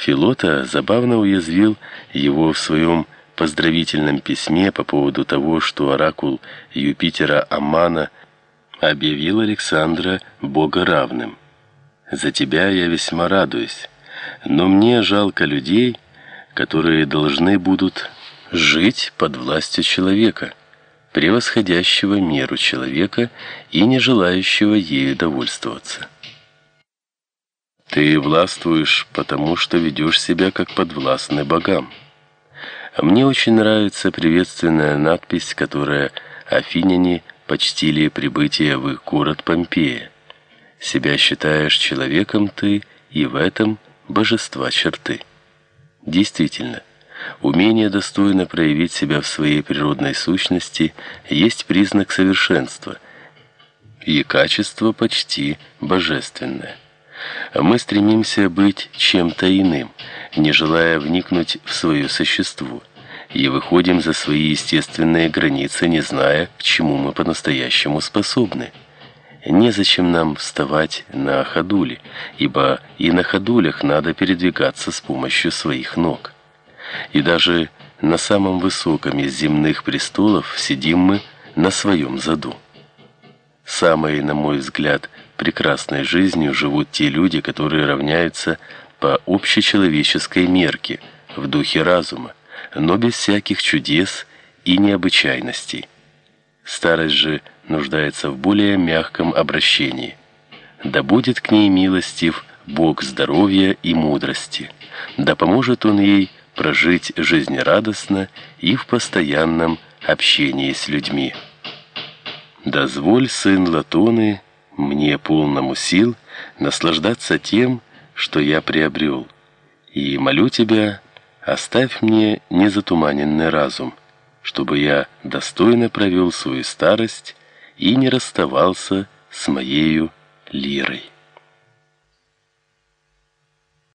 Филота забавно уязвил его в своем поздравительном письме по поводу того, что оракул Юпитера Амана объявил Александра богоравным. За тебя я весьма радуюсь, но мне жалко людей, которые должны будут жить под властью человека, превосходящего меру человека и не желающего ею довольствоваться. Ты властвуешь, потому что ведешь себя как подвластный богам. Мне очень нравится приветственная надпись, которая афиняне почтили прибытие в их город Помпея. Себя считаешь человеком ты, и в этом божества черты. Действительно, умение достойно проявить себя в своей природной сущности есть признак совершенства, и качество почти божественное. Мы стремимся быть чем-то иным, не желая вникнуть в свое существо, и выходим за свои естественные границы, не зная, к чему мы по-настоящему способны. Незачем нам вставать на ходули, ибо и на ходулях надо передвигаться с помощью своих ног. И даже на самом высоком из земных престолов сидим мы на своем заду. Самой, на мой взгляд, прекрасной жизнью живут те люди, которые равняются по общечеловеческой мерке, в духе разума, но без всяких чудес и необычайностей. Старость же нуждается в более мягком обращении. Да будет к ней милостив Бог здоровья и мудрости. Да поможет он ей прожить жизнерадостно и в постоянном общении с людьми. Дозволь, сын Латоны, мне полному сил наслаждаться тем, что я приобрел. И молю тебя, оставь мне незатуманенный разум, чтобы я достойно провел свою старость и не расставался с моею лирой.